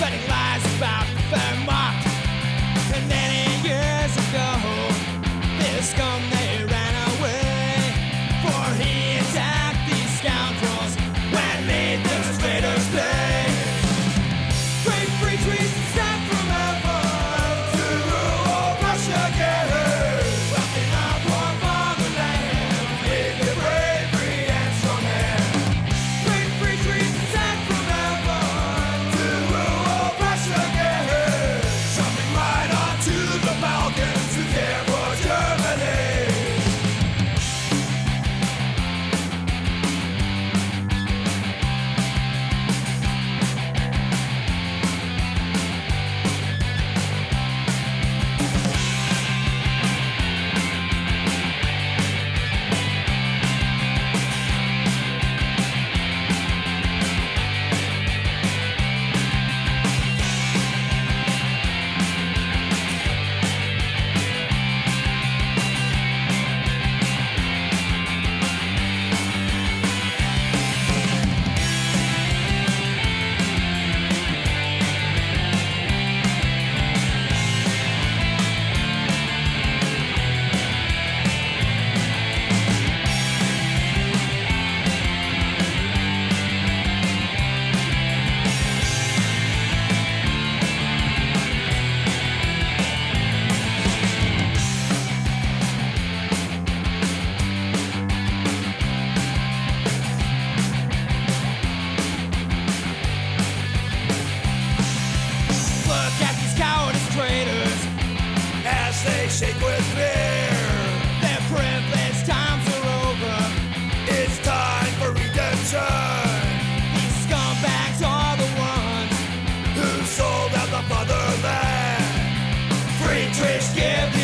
spreading lies about scared.